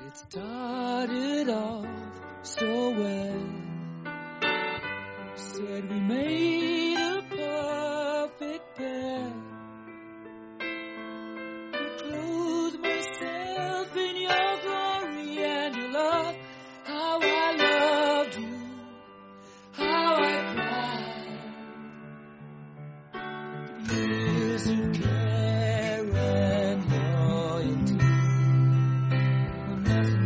It started off so well. Said we made a perfect pair. I clothed myself in your glory and your love. How I loved you, how I cried. Years have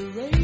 the rain.